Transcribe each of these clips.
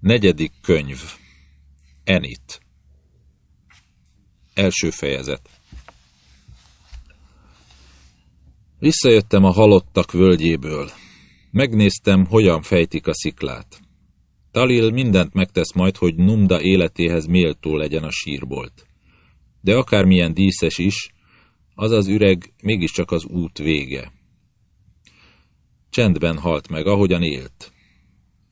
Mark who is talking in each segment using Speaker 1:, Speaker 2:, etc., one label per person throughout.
Speaker 1: Negyedik könyv. Enit. Első fejezet. Visszajöttem a halottak völgyéből. Megnéztem, hogyan fejtik a sziklát. Talil mindent megtesz majd, hogy Numda életéhez méltó legyen a sírbolt. De akármilyen díszes is, az az üreg mégiscsak az út vége. Csendben halt meg, ahogyan élt.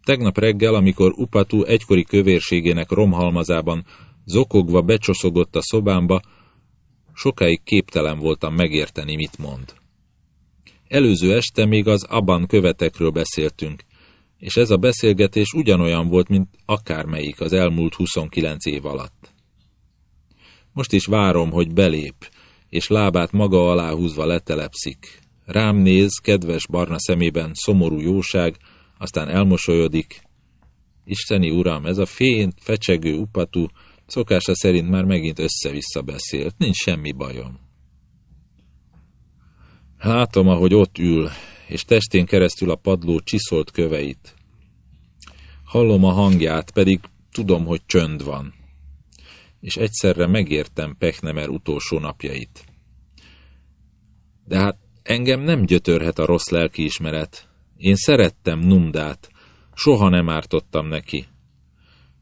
Speaker 1: Tegnap reggel, amikor Upatu egykori kövérségének romhalmazában zokogva becsoszogott a szobámba, sokáig képtelen voltam megérteni, mit mond. Előző este még az Aban követekről beszéltünk, és ez a beszélgetés ugyanolyan volt, mint akármelyik az elmúlt 29 év alatt. Most is várom, hogy belép, és lábát maga alá húzva letelepszik. Rám néz, kedves barna szemében szomorú jóság, aztán elmosolyodik. Isteni uram, ez a fén, fecsegő upatú, szokása szerint már megint össze-vissza beszélt, nincs semmi bajom. Látom, ahogy ott ül, és testén keresztül a padló csiszolt köveit. Hallom a hangját, pedig tudom, hogy csönd van. És egyszerre megértem Pechnemer utolsó napjait. De hát engem nem gyötörhet a rossz lelkiismeret. Én szerettem Numdát, soha nem ártottam neki.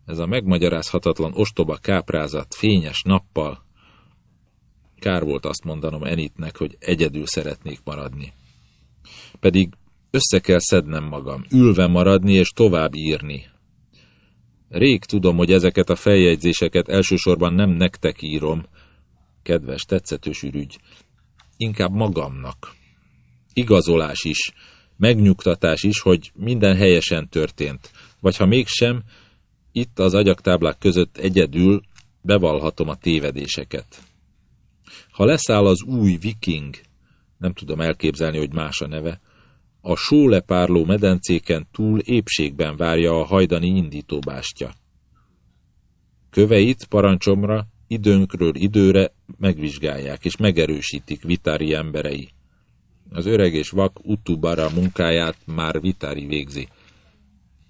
Speaker 1: Ez a megmagyarázhatatlan ostoba káprázat fényes nappal. Kár volt azt mondanom Enitnek, hogy egyedül szeretnék maradni. Pedig össze kell szednem magam, ülve maradni és tovább írni. Rég tudom, hogy ezeket a feljegyzéseket elsősorban nem nektek írom, kedves, tetszetős ürügy, inkább magamnak. Igazolás is, megnyugtatás is, hogy minden helyesen történt, vagy ha mégsem, itt az agyaktáblák között egyedül bevallhatom a tévedéseket. Ha leszáll az új viking, nem tudom elképzelni, hogy más a neve, a sólepárló medencéken túl épségben várja a hajdani indítóbástya. Köveit parancsomra időnkről időre megvizsgálják és megerősítik vitári emberei. Az öreg és vak utubara munkáját már vitári végzi.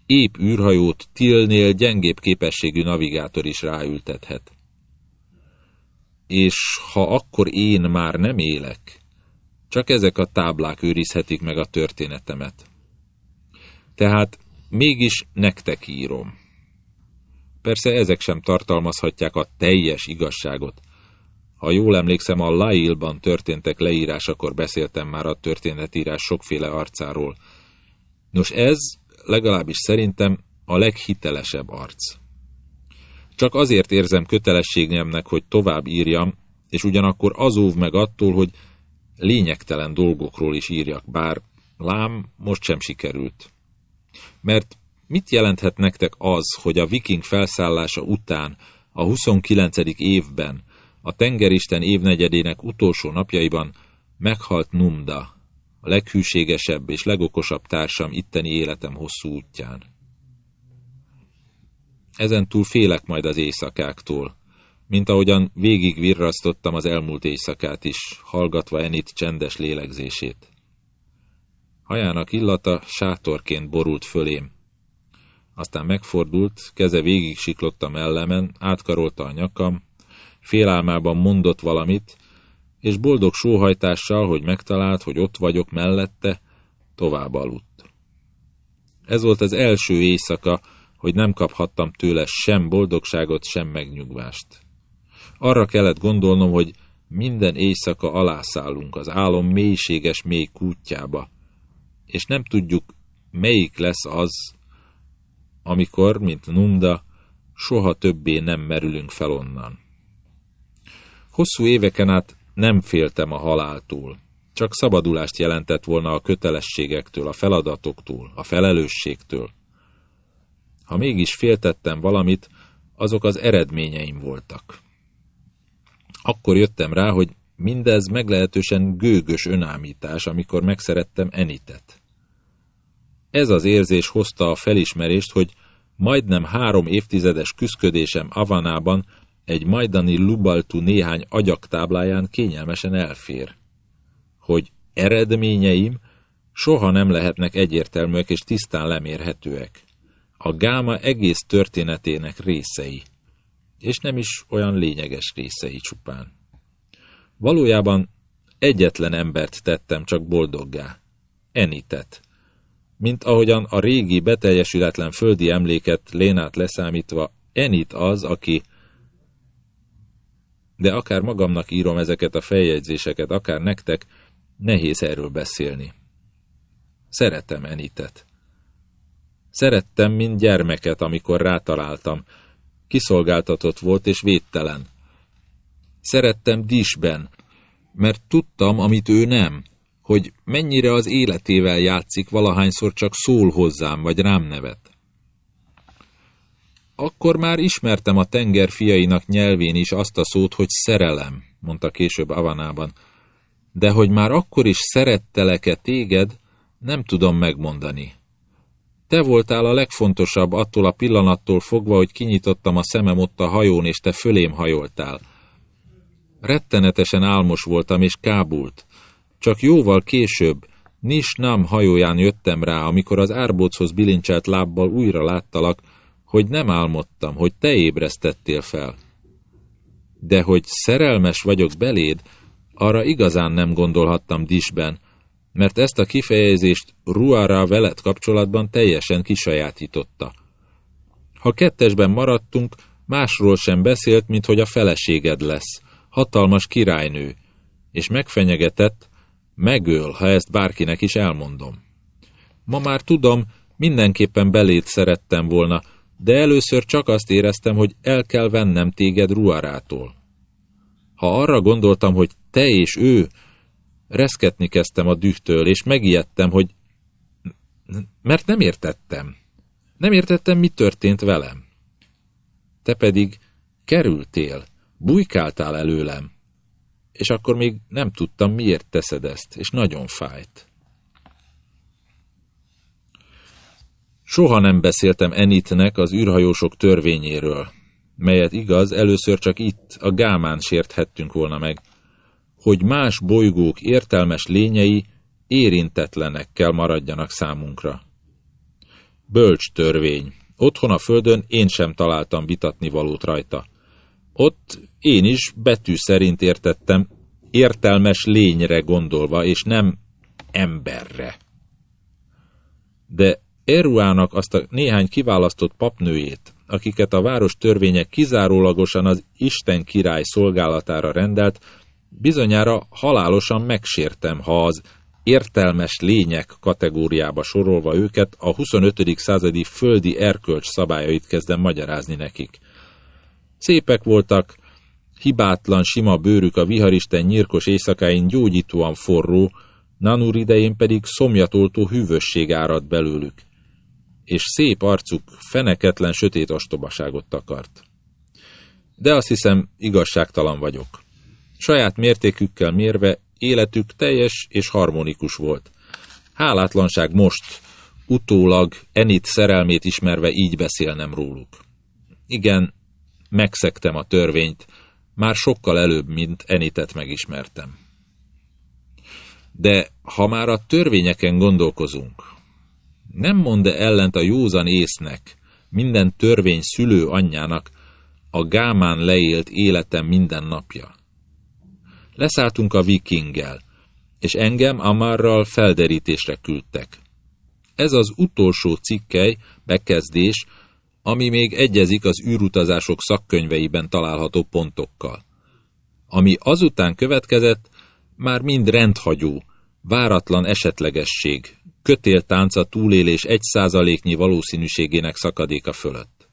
Speaker 1: Épp űrhajót Tilnél gyengébb képességű navigátor is ráültethet. És ha akkor én már nem élek, csak ezek a táblák őrizhetik meg a történetemet. Tehát mégis nektek írom. Persze ezek sem tartalmazhatják a teljes igazságot. Ha jól emlékszem, a Lailban történtek leírásakor beszéltem már a történetírás sokféle arcáról. Nos ez, legalábbis szerintem, a leghitelesebb arc. Csak azért érzem kötelességemnek, hogy tovább írjam, és ugyanakkor azóv meg attól, hogy lényegtelen dolgokról is írjak, bár lám most sem sikerült. Mert mit jelenthet nektek az, hogy a viking felszállása után, a 29. évben, a tengeristen évnegyedének utolsó napjaiban meghalt Numda, a leghűségesebb és legokosabb társam itteni életem hosszú útján. Ezentúl félek majd az éjszakáktól, mint ahogyan végig virrasztottam az elmúlt éjszakát is, hallgatva Enit csendes lélegzését. Hajának illata sátorként borult fölém. Aztán megfordult, keze végig siklott a mellemen, átkarolta a nyakam, félálmában mondott valamit, és boldog sóhajtással, hogy megtalált, hogy ott vagyok mellette, tovább aludt. Ez volt az első éjszaka, hogy nem kaphattam tőle sem boldogságot, sem megnyugvást. Arra kellett gondolnom, hogy minden éjszaka alászállunk az álom mélységes mély kútjába, és nem tudjuk, melyik lesz az, amikor, mint Nunda, soha többé nem merülünk fel onnan. Hosszú éveken át nem féltem a haláltól, csak szabadulást jelentett volna a kötelességektől, a feladatoktól, a felelősségtől. Ha mégis féltettem valamit, azok az eredményeim voltak. Akkor jöttem rá, hogy mindez meglehetősen gőgös önámítás, amikor megszerettem Enitet. Ez az érzés hozta a felismerést, hogy majdnem három évtizedes küszködésem Avanában egy majdani Lubaltu néhány agyaktábláján kényelmesen elfér. Hogy eredményeim soha nem lehetnek egyértelműek és tisztán lemérhetőek. a gáma egész történetének részei, és nem is olyan lényeges részei csupán. Valójában egyetlen embert tettem csak boldoggá, Enitet, mint ahogyan a régi, beteljesületlen földi emléket Lénát leszámítva, Enit az, aki de akár magamnak írom ezeket a feljegyzéseket, akár nektek, nehéz erről beszélni. Szeretem Enitet. Szerettem, mint gyermeket, amikor rátaláltam. Kiszolgáltatott volt és védtelen. Szerettem Disben, mert tudtam, amit ő nem, hogy mennyire az életével játszik, valahányszor csak szól hozzám, vagy rám nevet. Akkor már ismertem a tenger fiainak nyelvén is azt a szót, hogy szerelem, mondta később Avanában. De hogy már akkor is szerettelek-e téged, nem tudom megmondani. Te voltál a legfontosabb attól a pillanattól fogva, hogy kinyitottam a szemem ott a hajón, és te fölém hajoltál. Rettenetesen álmos voltam, és kábult. Csak jóval később, Nis Nam hajóján jöttem rá, amikor az árbóchoz bilincselt lábbal újra láttalak, hogy nem álmodtam, hogy te ébresztettél fel. De hogy szerelmes vagyok beléd, arra igazán nem gondolhattam disben, mert ezt a kifejezést Ruara veled kapcsolatban teljesen kisajátította. Ha kettesben maradtunk, másról sem beszélt, mint hogy a feleséged lesz, hatalmas királynő, és megfenyegetett, megöl, ha ezt bárkinek is elmondom. Ma már tudom, mindenképpen belét szerettem volna, de először csak azt éreztem, hogy el kell vennem téged Ruarától. Ha arra gondoltam, hogy te és ő, reszketni kezdtem a dühtől, és megijedtem, hogy... Mert nem értettem. Nem értettem, mi történt velem. Te pedig kerültél, bujkáltál előlem, és akkor még nem tudtam, miért teszed ezt, és nagyon fájt. Soha nem beszéltem Enitnek az űrhajósok törvényéről, melyet igaz, először csak itt, a Gámán sérthettünk volna meg, hogy más bolygók értelmes lényei érintetlenekkel maradjanak számunkra. Bölcs törvény. Otthon a földön én sem találtam vitatni valót rajta. Ott én is betű szerint értettem, értelmes lényre gondolva, és nem emberre. De Eruának azt a néhány kiválasztott papnőjét, akiket a város törvények kizárólagosan az Isten király szolgálatára rendelt, bizonyára halálosan megsértem, ha az értelmes lények kategóriába sorolva őket a 25. századi földi erkölcs szabályait kezdem magyarázni nekik. Szépek voltak, hibátlan, sima bőrük a viharisten nyírkos éjszakáin gyógyítóan forró, Nanur idején pedig szomjatoltó hűvösség árad belőlük és szép arcuk feneketlen sötét ostobaságot takart. De azt hiszem, igazságtalan vagyok. Saját mértékükkel mérve életük teljes és harmonikus volt. Hálátlanság most, utólag Enit szerelmét ismerve így beszélnem róluk. Igen, megszektem a törvényt, már sokkal előbb, mint Enitet megismertem. De ha már a törvényeken gondolkozunk, nem mond -e ellent a józan észnek, minden törvény szülő anyjának, a gámán leélt életem minden napja. Leszálltunk a vikinggel, és engem Amarral felderítésre küldtek. Ez az utolsó cikkely, bekezdés, ami még egyezik az űrutazások szakkönyveiben található pontokkal. Ami azután következett, már mind rendhagyó, váratlan esetlegesség, kötéltánca túlélés egy százaléknyi valószínűségének szakadéka fölött.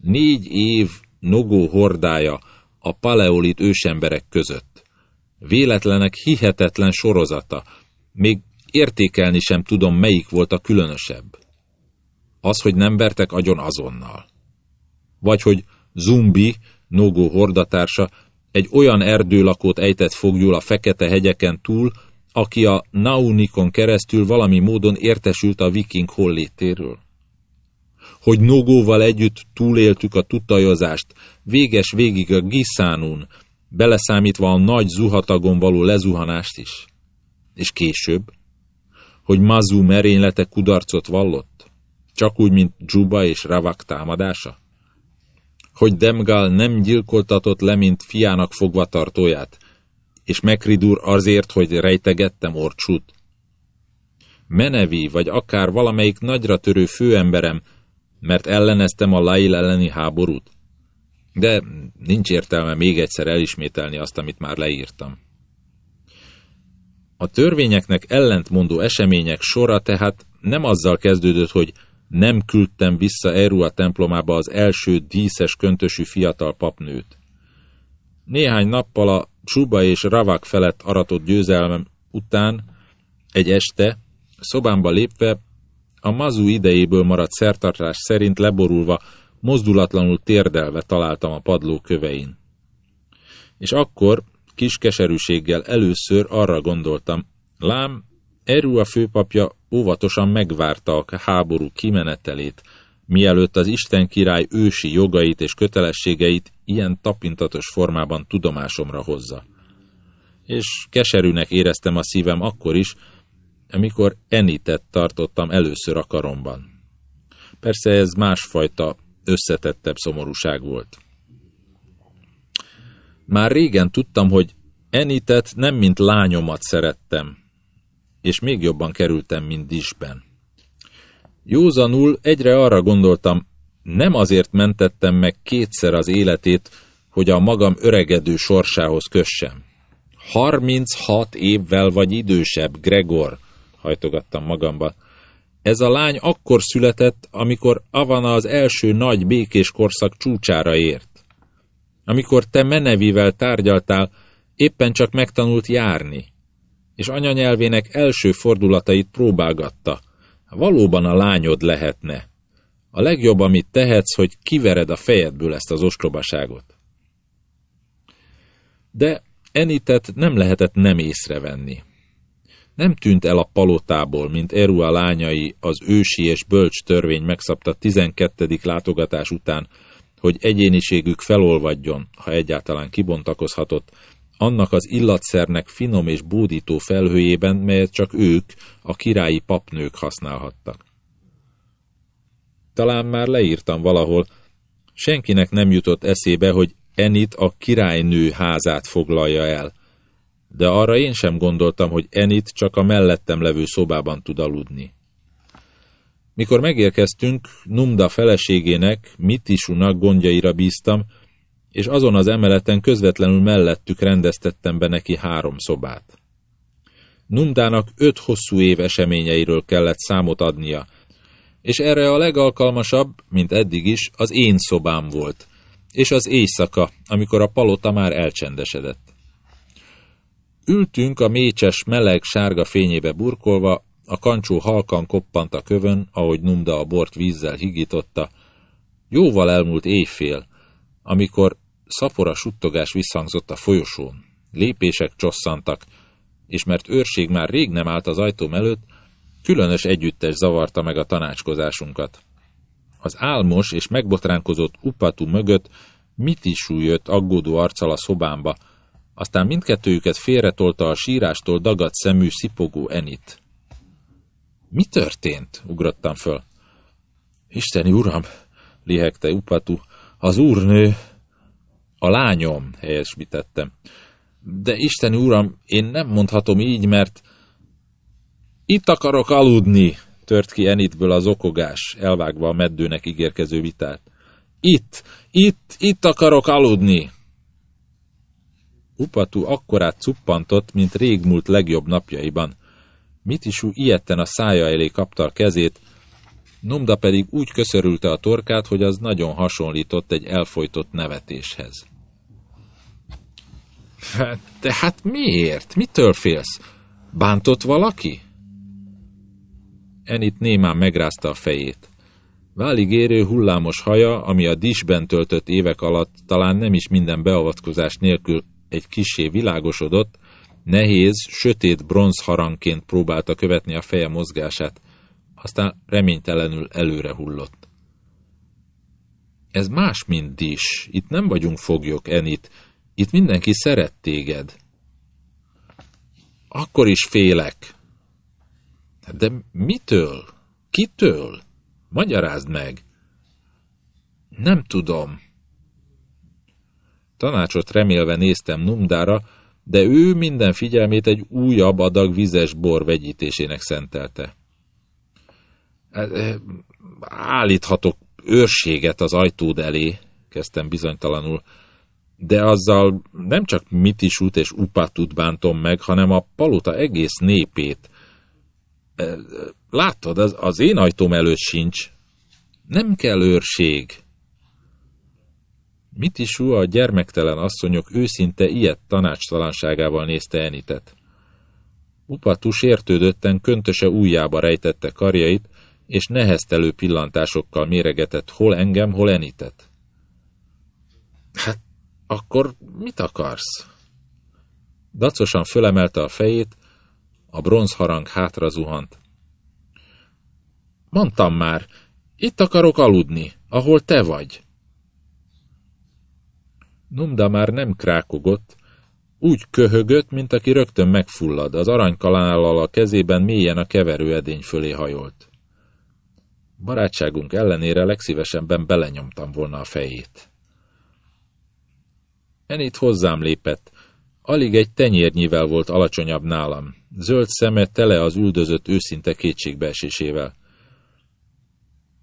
Speaker 1: Négy év nogó hordája a paleolit ősemberek között. Véletlenek hihetetlen sorozata, még értékelni sem tudom, melyik volt a különösebb. Az, hogy nem vertek agyon azonnal. Vagy hogy Zumbi, Nogó hordatársa, egy olyan erdőlakót ejtett fogjul a fekete hegyeken túl, aki a Naunikon keresztül valami módon értesült a viking hollétéről. Hogy Nogóval együtt túléltük a tutajozást, véges végig a Giszánun, beleszámítva a nagy zuhatagon való lezuhanást is. És később, hogy Mazú merénylete kudarcot vallott. Csak úgy, mint Juba és Ravak támadása? Hogy Demgal nem gyilkoltatott le, mint fiának fogvatartóját, és Mekridur azért, hogy rejtegettem Orcsút? Menevi, vagy akár valamelyik nagyra törő főemberem, mert elleneztem a Lail elleni háborút? De nincs értelme még egyszer elismételni azt, amit már leírtam. A törvényeknek ellentmondó események sora tehát nem azzal kezdődött, hogy nem küldtem vissza Eru a templomába az első díszes köntösű fiatal papnőt. Néhány nappal a Csuba és Ravak felett aratott győzelmem után, egy este, szobámba lépve, a mazu idejéből maradt szertartás szerint leborulva, mozdulatlanul térdelve találtam a padló kövein. És akkor, kis keserűséggel először arra gondoltam, lám, Eru a főpapja óvatosan megvárta a háború kimenetelét, mielőtt az Isten király ősi jogait és kötelességeit ilyen tapintatos formában tudomásomra hozza. És keserűnek éreztem a szívem akkor is, amikor Enitet tartottam először a karomban. Persze ez másfajta, összetettebb szomorúság volt. Már régen tudtam, hogy Enitet nem mint lányomat szerettem, és még jobban kerültem, mint Disben. Józanul egyre arra gondoltam, nem azért mentettem meg kétszer az életét, hogy a magam öregedő sorsához kössem. 36 évvel vagy idősebb, Gregor, hajtogattam magamba. Ez a lány akkor született, amikor Avana az első nagy békés korszak csúcsára ért. Amikor te Menevivel tárgyaltál, éppen csak megtanult járni, és anyanyelvének első fordulatait próbálgatta. Valóban a lányod lehetne. A legjobb, amit tehetsz, hogy kivered a fejedből ezt az ostobaságot. De Enitet nem lehetett nem észrevenni. Nem tűnt el a palotából, mint Erua lányai az ősi és bölcs törvény megszabta 12. látogatás után, hogy egyéniségük felolvadjon, ha egyáltalán kibontakozhatott, annak az illatszernek finom és bódító felhőjében, melyet csak ők, a királyi papnők használhattak. Talán már leírtam valahol, senkinek nem jutott eszébe, hogy Enit a királynő házát foglalja el, de arra én sem gondoltam, hogy Enit csak a mellettem levő szobában tud aludni. Mikor megérkeztünk, Numda feleségének, Mitisunak gondjaira bíztam, és azon az emeleten közvetlenül mellettük rendeztettem be neki három szobát. Numdának öt hosszú év eseményeiről kellett számot adnia, és erre a legalkalmasabb, mint eddig is, az én szobám volt, és az éjszaka, amikor a palota már elcsendesedett. Ültünk a mécses, meleg, sárga fényébe burkolva, a kancsó halkan koppant a kövön, ahogy Numda a bort vízzel higította. Jóval elmúlt éjfél, amikor szapora suttogás visszhangzott a folyosón. Lépések csosszantak, és mert őrség már rég nem állt az ajtóm előtt, különös együttes zavarta meg a tanácskozásunkat. Az álmos és megbotránkozott upatú mögött mit is jött aggódó arccal a szobámba, aztán mindkettőjüket félretolta a sírástól dagadt szemű szipogó Enit. Mi történt? ugrottam föl. Isteni uram, lihegte Upatu, az úrnő. A lányom, helyesbítettem. De Isteni uram, én nem mondhatom így, mert... Itt akarok aludni, tört ki Enitből az okogás, elvágva a meddőnek ígérkező vitát. Itt, itt, itt akarok aludni! Upatú akkorát cuppantott, mint régmúlt legjobb napjaiban. Mitisú ilyetten a szája elé kapta a kezét, Numda pedig úgy köszörülte a torkát, hogy az nagyon hasonlított egy elfolytott nevetéshez. De hát miért? Mitől félsz? Bántott valaki? Enit némán megrázta a fejét. Válig érő hullámos haja, ami a disben töltött évek alatt talán nem is minden beavatkozás nélkül egy kisé világosodott, nehéz, sötét bronzharangként próbálta követni a feje mozgását, aztán reménytelenül előre hullott. Ez más, mint Dis. Itt nem vagyunk foglyok, Enit. Itt mindenki szeret téged. Akkor is félek. De mitől? Kitől? Magyarázd meg! Nem tudom. Tanácsot remélve néztem Numdára, de ő minden figyelmét egy újabb adag vizes bor vegyítésének szentelte. Állíthatok őrséget az ajtód elé, kezdtem bizonytalanul, de azzal nem csak Mitisút és Upatut bántom meg, hanem a palota egész népét. Látod, az, az én ajtóm előtt sincs. Nem kell őrség. Mitisú a gyermektelen asszonyok őszinte ilyet tanácstalanságával nézte Enitet. Upatu sértődötten köntöse ujjába rejtette karjait, és neheztelő pillantásokkal méregetett hol engem, hol Enitet. Hát, akkor mit akarsz? Dacosan fölemelte a fejét, a bronzharang hátra zuhant. Mondtam már, itt akarok aludni, ahol te vagy. Numda már nem krákogott, úgy köhögött, mint aki rögtön megfullad, az aranykalállal a kezében mélyen a keverő edény fölé hajolt. Barátságunk ellenére legszívesebben belenyomtam volna a fejét. Enit hozzám lépett, alig egy tenyérnyivel volt alacsonyabb nálam, zöld szeme tele az üldözött őszinte kétségbeesésével.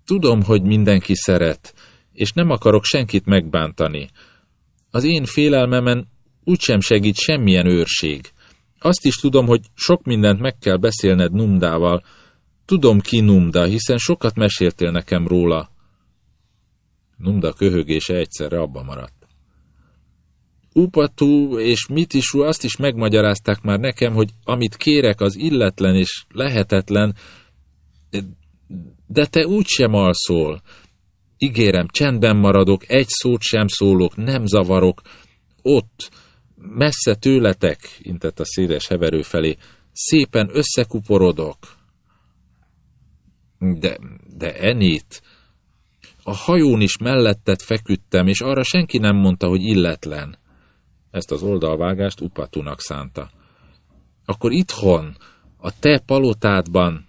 Speaker 1: Tudom, hogy mindenki szeret, és nem akarok senkit megbántani, az én félelmemen úgysem segít semmilyen őrség. Azt is tudom, hogy sok mindent meg kell beszélned Numdával. Tudom ki Numda, hiszen sokat meséltél nekem róla. Numda köhögése egyszerre abba maradt. Upatú és Mitisú azt is megmagyarázták már nekem, hogy amit kérek, az illetlen és lehetetlen, de te úgysem alszol. Ígérem, csendben maradok, egy szót sem szólok, nem zavarok. Ott, messze tőletek, intett a széles heverő felé, szépen összekuporodok. De, de Enit, a hajón is mellettet feküdtem, és arra senki nem mondta, hogy illetlen. Ezt az oldalvágást Upatunak szánta. Akkor itthon, a te palotádban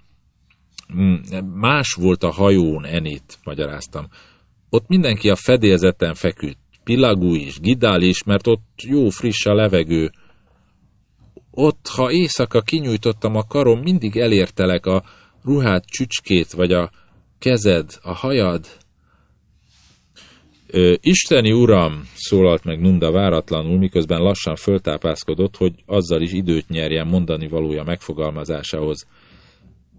Speaker 1: Mm, más volt a hajón, Enit, magyaráztam. Ott mindenki a fedélzeten feküdt. Pilagú is, Gidál is, mert ott jó friss a levegő. Ott, ha éjszaka kinyújtottam a karom, mindig elértelek a ruhát csücskét, vagy a kezed, a hajad. Ö, Isteni uram, szólalt meg Nunda váratlanul, miközben lassan föltápászkodott, hogy azzal is időt nyerjen mondani valója megfogalmazásához.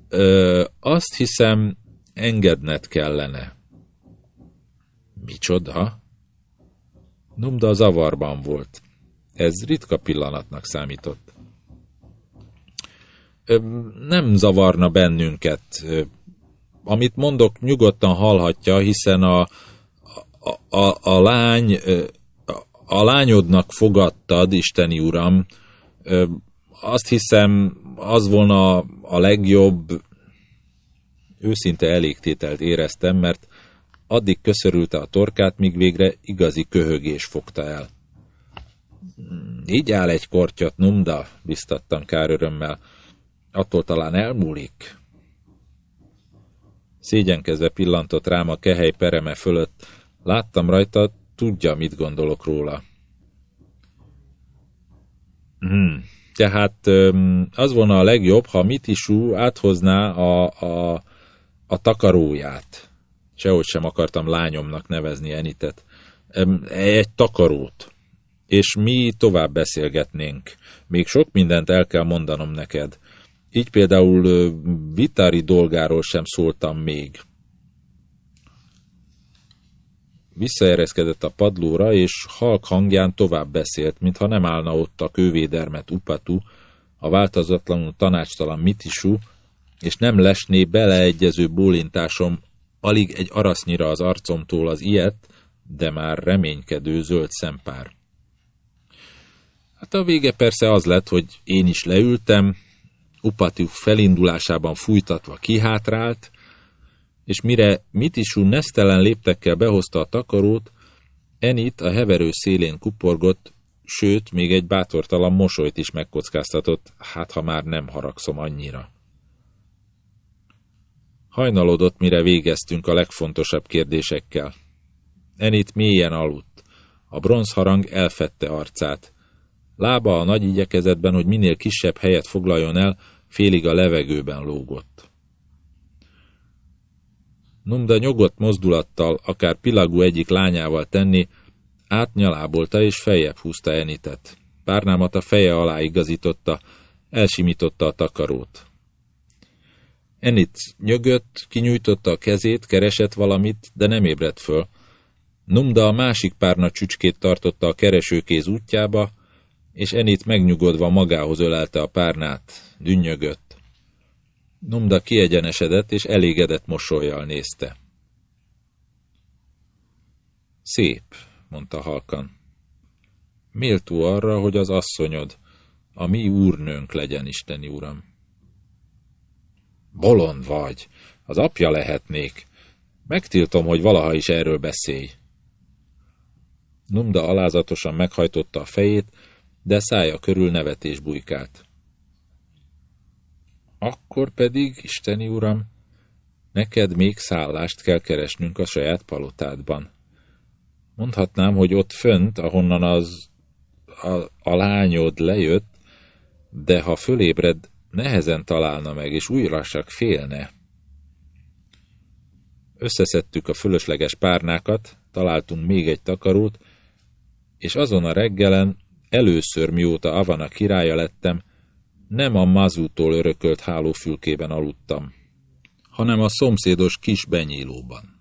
Speaker 1: Ö, azt hiszem, engedned kellene. Micsoda? Numda zavarban volt. Ez ritka pillanatnak számított. Nem zavarna bennünket. Amit mondok, nyugodtan hallhatja, hiszen a, a, a, a lány, a lányodnak fogadtad, Isteni Uram, azt hiszem, az volna a legjobb, őszinte elégtételt éreztem, mert addig köszörülte a torkát, míg végre igazi köhögés fogta el. Így áll egy kortyot, numda, biztattam kár örömmel. Attól talán elmúlik. Szégyenkezve pillantott rám a kehely pereme fölött. Láttam rajta, tudja, mit gondolok róla. Hmm, tehát az volna a legjobb, ha Mitisú áthozná a, a, a takaróját. Sehogy sem akartam lányomnak nevezni Enitet. Egy takarót. És mi tovább beszélgetnénk. Még sok mindent el kell mondanom neked. Így például Vitári dolgáról sem szóltam még. Visszaereszkedett a padlóra, és halk hangján tovább beszélt, mintha nem állna ott a kővédermet Upatu, a változatlanul tanácstalan Mitisú, és nem lesné beleegyező bólintásom alig egy arasznyira az arcomtól az ilyet, de már reménykedő zöld szempár. Hát a vége persze az lett, hogy én is leültem, Upatu felindulásában fújtatva kihátrált, és mire Mitisú nesztelen léptekkel behozta a takarót, Enit a heverő szélén kuporgott, sőt, még egy bátortalan mosolyt is megkockáztatott, hát ha már nem haragszom annyira. Hajnalodott, mire végeztünk a legfontosabb kérdésekkel. Enit mélyen aludt. A bronzharang elfette arcát. Lába a nagy igyekezetben, hogy minél kisebb helyet foglaljon el, félig a levegőben lógott. Numda nyugodt mozdulattal, akár Pilagú egyik lányával tenni, átnyalábolta és feljebb húzta Enitet. Párnámat a feje alá igazította, elsimította a takarót. Enit nyögött, kinyújtotta a kezét, keresett valamit, de nem ébredt föl. Numda a másik párna csücskét tartotta a keresőkéz útjába, és Enit megnyugodva magához ölelte a párnát, dünnyögött. Numda kiegyenesedett, és elégedett mosolyjal nézte. Szép, mondta halkan. Méltó arra, hogy az asszonyod, a mi úrnőnk legyen, Isteni Uram. Bolond vagy, az apja lehetnék. Megtiltom, hogy valaha is erről beszélj. Numda alázatosan meghajtotta a fejét, de szája körül nevetés bujkált. Akkor pedig, Isteni Uram, neked még szállást kell keresnünk a saját palotádban. Mondhatnám, hogy ott fönt, ahonnan az a, a lányod lejött, de ha fölébred, nehezen találna meg, és újra csak félne. Összeszedtük a fölösleges párnákat, találtunk még egy takarót, és azon a reggelen, először mióta Avana királya lettem, nem a mazútól örökölt hálófülkében aludtam, hanem a szomszédos kis benyílóban.